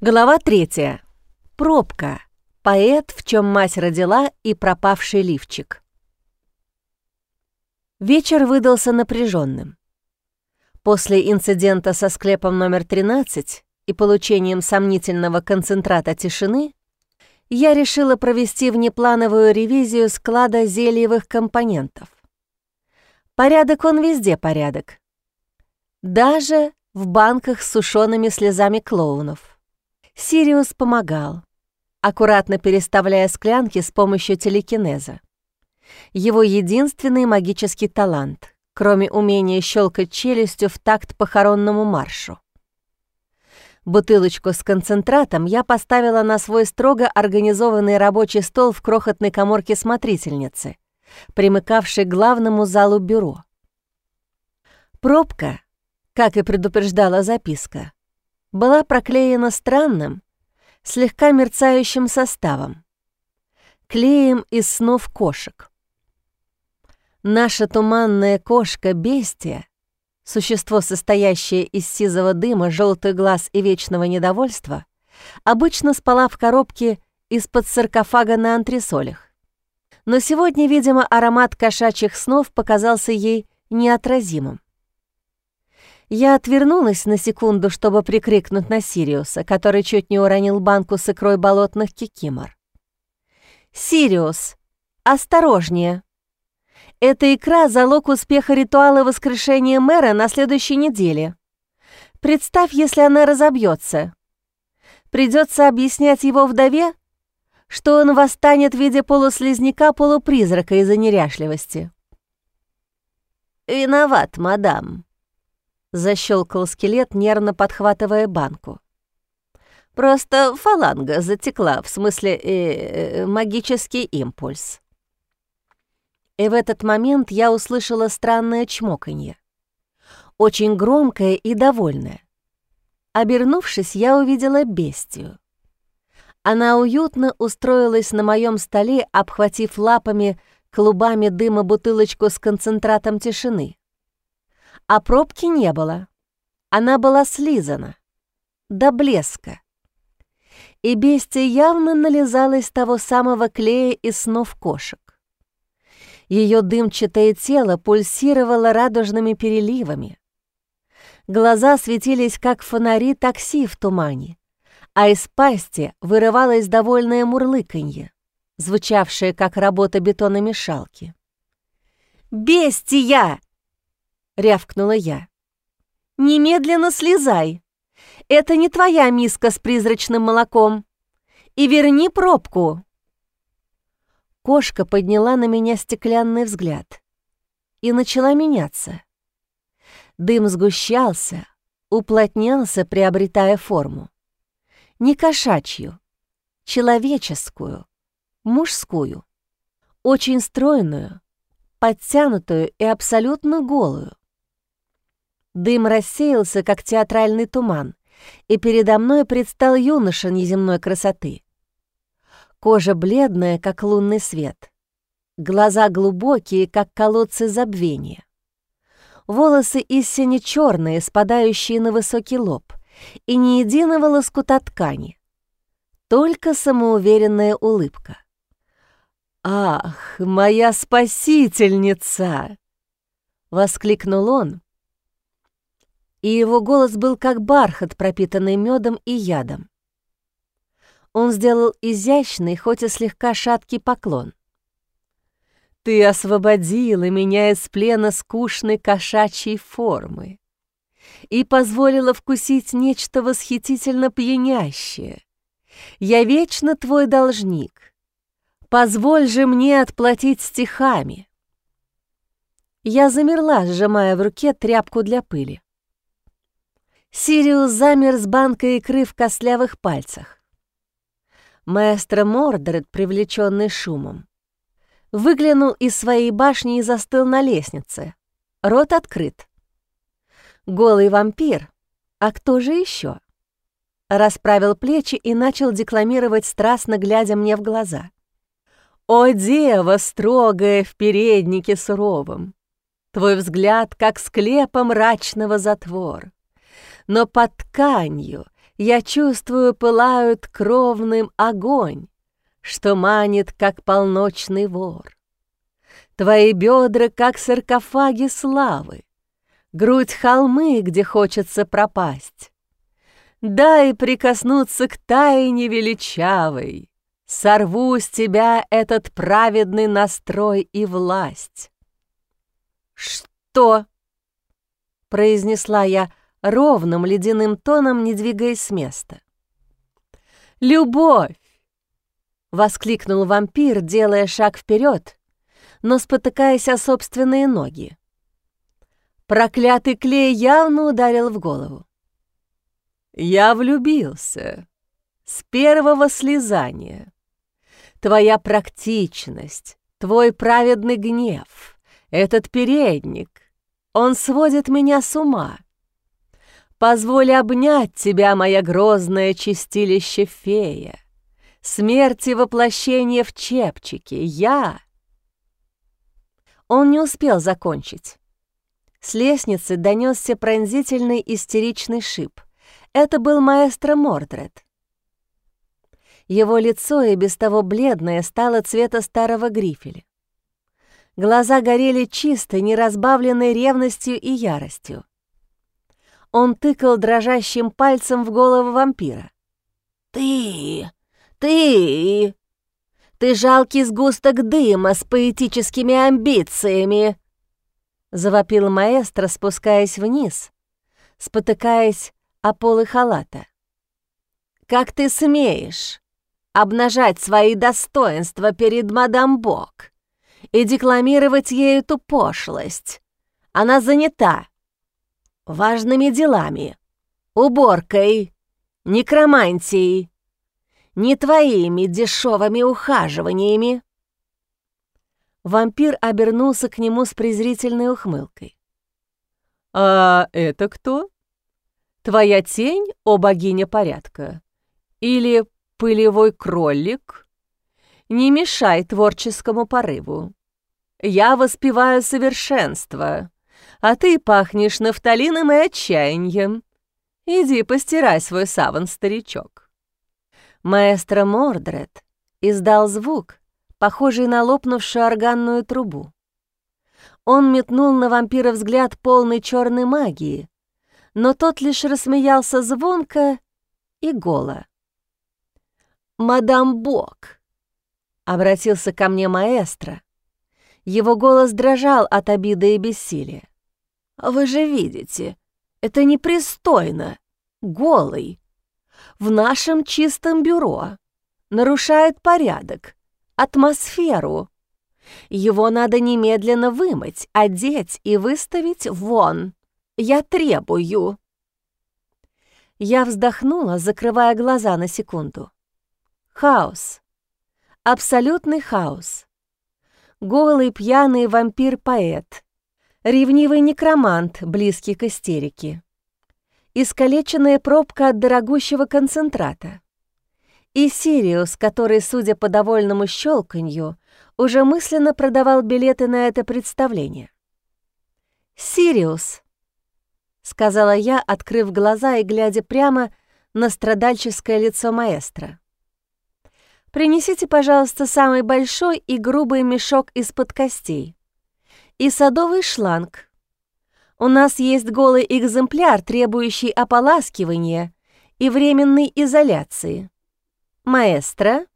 Глава третья. Пробка. Поэт, в чем мать родила, и пропавший лифчик. Вечер выдался напряженным. После инцидента со склепом номер 13 и получением сомнительного концентрата тишины я решила провести внеплановую ревизию склада зельевых компонентов. Порядок он везде порядок. Даже в банках с сушеными слезами клоунов. Сириус помогал, аккуратно переставляя склянки с помощью телекинеза. Его единственный магический талант, кроме умения щелкать челюстью в такт похоронному маршу. Бутылочку с концентратом я поставила на свой строго организованный рабочий стол в крохотной коморке смотрительницы, примыкавшей к главному залу бюро. Пробка, как и предупреждала записка, была проклеена странным, слегка мерцающим составом, клеем из снов кошек. Наша туманная кошка-бестия, существо, состоящее из сизого дыма, желтых глаз и вечного недовольства, обычно спала в коробке из-под саркофага на антресолях. Но сегодня, видимо, аромат кошачьих снов показался ей неотразимым. Я отвернулась на секунду, чтобы прикрикнуть на Сириуса, который чуть не уронил банку с икрой болотных кикимор. «Сириус, осторожнее! Эта икра — залог успеха ритуала воскрешения мэра на следующей неделе. Представь, если она разобьется. Придется объяснять его вдове, что он восстанет в виде полуслизняка-полупризрака из-за неряшливости». «Виноват, мадам», Защелкал скелет, нервно подхватывая банку. Просто фаланга затекла, в смысле э, магический импульс. И в этот момент я услышала странное чмоканье. Очень громкое и довольное. Обернувшись, я увидела бестию. Она уютно устроилась на моем столе, обхватив лапами клубами дыма бутылочку с концентратом тишины. А пробки не было. Она была слизана. До блеска. И бестия явно нализалась того самого клея из снов кошек. Ее дымчатое тело пульсировало радужными переливами. Глаза светились, как фонари такси в тумане, а из пасти вырывалось довольное мурлыканье, звучавшее, как работа бетономешалки. «Бестия!» Рявкнула я. «Немедленно слезай! Это не твоя миска с призрачным молоком! И верни пробку!» Кошка подняла на меня стеклянный взгляд и начала меняться. Дым сгущался, уплотнялся, приобретая форму. Не кошачью, человеческую, мужскую, очень стройную, подтянутую и абсолютно голую. Дым рассеялся, как театральный туман, и передо мной предстал юноша неземной красоты. Кожа бледная, как лунный свет. Глаза глубокие, как колодцы забвения. Волосы истине черные, спадающие на высокий лоб, и ни единого лоскута ткани. Только самоуверенная улыбка. «Ах, моя спасительница!» — воскликнул он, и его голос был как бархат, пропитанный медом и ядом. Он сделал изящный, хоть и слегка шаткий поклон. «Ты освободила меня из плена скучной кошачьей формы и позволила вкусить нечто восхитительно пьянящее. Я вечно твой должник. Позволь же мне отплатить стихами». Я замерла, сжимая в руке тряпку для пыли. Сириус замер с банкой икры в костлявых пальцах. Маэстро Мордред, привлеченный шумом, выглянул из своей башни и застыл на лестнице. Рот открыт. Голый вампир, а кто же еще? Расправил плечи и начал декламировать страстно, глядя мне в глаза. «О, дева, строгая в переднике суровом! Твой взгляд, как склепа мрачного затвор!» Но под тканью Я чувствую, пылают кровным огонь, Что манит, как полночный вор. Твои бедра, как саркофаги славы, Грудь холмы, где хочется пропасть. Дай прикоснуться к тайне величавой, Сорву с тебя этот праведный настрой и власть. «Что?» — произнесла я ровным ледяным тоном, не двигаясь с места. «Любовь!» — воскликнул вампир, делая шаг вперед, но спотыкаясь о собственные ноги. Проклятый клей явно ударил в голову. «Я влюбился. С первого слезания. Твоя практичность, твой праведный гнев, этот передник, он сводит меня с ума. Позволь обнять тебя, моя грозная чистилище фея. Смерти воплощение в чепчике. Я... Он не успел закончить. С лестницы донесся пронзительный истеричный шип. Это был маэстро Мордред. Его лицо и без того бледное стало цвета старого грифеля. Глаза горели чистой, неразбавленной ревностью и яростью. Он тыкал дрожащим пальцем в голову вампира. «Ты! Ты! Ты жалкий сгусток дыма с поэтическими амбициями!» Завопил маэстро, спускаясь вниз, спотыкаясь о полы халата. «Как ты смеешь обнажать свои достоинства перед мадам Бок и декламировать ей эту пошлость? Она занята, важными делами, уборкой, некромантией, не твоими дешевыми ухаживаниями. Вампир обернулся к нему с презрительной ухмылкой. «А это кто? Твоя тень, о богиня порядка? Или пылевой кролик? Не мешай творческому порыву. Я воспеваю совершенство, а ты пахнешь нафталином и отчаянием. Иди постирай свой саван, старичок». Маэстро Мордред издал звук, похожий на лопнувшую органную трубу. Он метнул на вампира взгляд полный черной магии, но тот лишь рассмеялся звонко и голо. «Мадам Бог!» — обратился ко мне маэстро. Его голос дрожал от обиды и бессилия. Вы же видите, это непристойно. Голый. В нашем чистом бюро. Нарушает порядок, атмосферу. Его надо немедленно вымыть, одеть и выставить вон. Я требую. Я вздохнула, закрывая глаза на секунду. Хаос. Абсолютный хаос. Голый пьяный вампир-поэт — ревнивый некромант, близкий к истерике, искалеченная пробка от дорогущего концентрата, и Сириус, который, судя по довольному щелканью, уже мысленно продавал билеты на это представление. «Сириус», — сказала я, открыв глаза и глядя прямо на страдальческое лицо маэстро. «Принесите, пожалуйста, самый большой и грубый мешок из-под костей и садовый шланг. У нас есть голый экземпляр, требующий ополаскивания и временной изоляции. Маэстро?»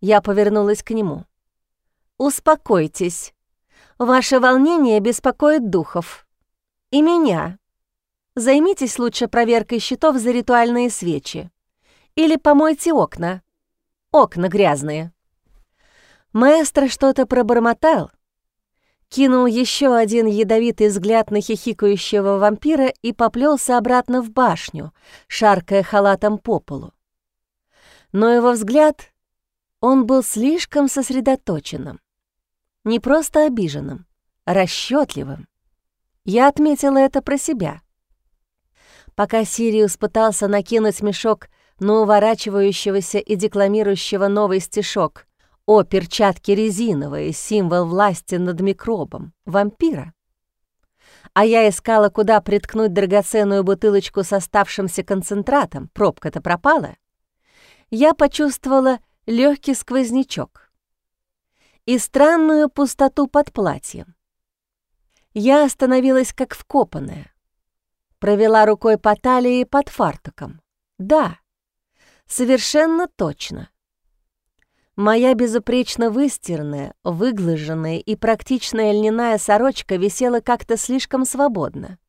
Я повернулась к нему. «Успокойтесь. Ваше волнение беспокоит духов. И меня. Займитесь лучше проверкой счетов за ритуальные свечи. Или помойте окна. Окна грязные». Маэстро что-то пробормотал, кинул еще один ядовитый взгляд на хихикающего вампира и поплелся обратно в башню, шаркая халатом по полу. Но его взгляд, он был слишком сосредоточенным, не просто обиженным, расчетливым. Я отметила это про себя. Пока Сириус пытался накинуть мешок на уворачивающегося и декламирующего новый стишок о, перчатки резиновые, символ власти над микробом, вампира. а я искала, куда приткнуть драгоценную бутылочку с оставшимся концентратом, пробка-то пропала, я почувствовала легкий сквознячок и странную пустоту под платьем. Я остановилась как вкопанная, провела рукой по талии под фартуком. Да, совершенно точно. Моя безупречно выстиранная, выглаженная и практичная льняная сорочка висела как-то слишком свободно,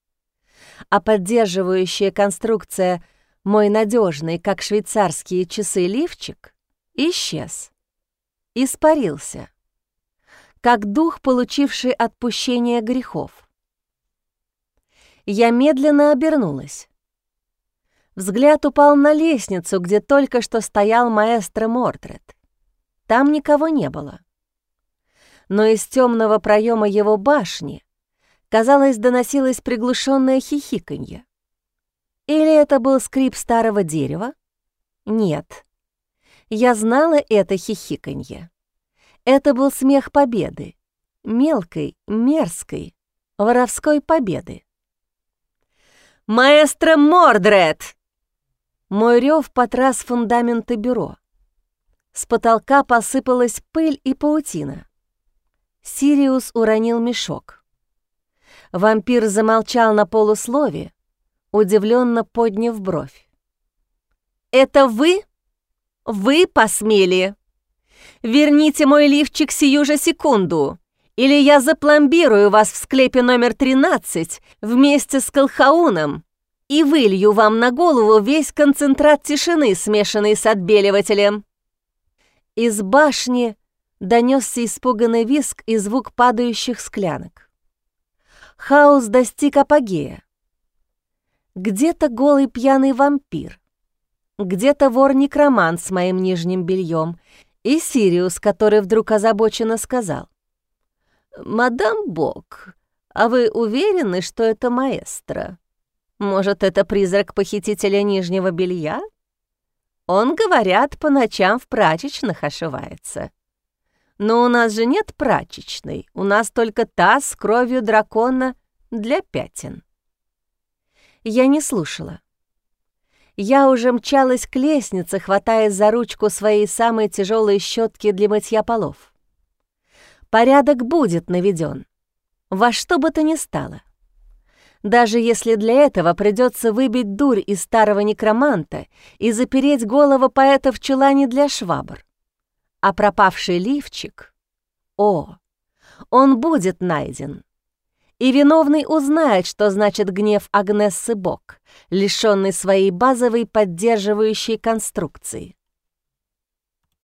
а поддерживающая конструкция мой надежный, как швейцарские часы, лифчик исчез, испарился, как дух, получивший отпущение грехов. Я медленно обернулась. Взгляд упал на лестницу, где только что стоял маэстро Мордред. Там никого не было. Но из темного проема его башни, казалось, доносилось приглушенное хихиканье. Или это был скрип старого дерева? Нет. Я знала это хихиканье. Это был смех победы. Мелкой, мерзкой, воровской победы. «Маэстро Мордред!» Мой рев потряс фундаменты бюро. С потолка посыпалась пыль и паутина. Сириус уронил мешок. Вампир замолчал на полуслове, удивленно подняв бровь. «Это вы? Вы посмели? Верните мой лифчик сию же секунду, или я запломбирую вас в склепе номер 13 вместе с колхауном и вылью вам на голову весь концентрат тишины, смешанный с отбеливателем». Из башни донесся испуганный виск и звук падающих склянок. Хаос достиг апогея. Где-то голый пьяный вампир, где-то вор-некромант с моим нижним бельем и Сириус, который вдруг озабоченно сказал. «Мадам Бог, а вы уверены, что это маэстро? Может, это призрак похитителя нижнего белья?» Он, говорят, по ночам в прачечных ошивается. Но у нас же нет прачечной, у нас только таз с кровью дракона для пятен. Я не слушала. Я уже мчалась к лестнице, хватаясь за ручку своей самой тяжелой щетки для мытья полов. Порядок будет наведен, во что бы то ни стало даже если для этого придется выбить дурь из старого некроманта и запереть голову поэта в чулане для швабр. А пропавший лифчик... О, он будет найден. И виновный узнает, что значит гнев Агнессы Бок, лишённый своей базовой поддерживающей конструкции.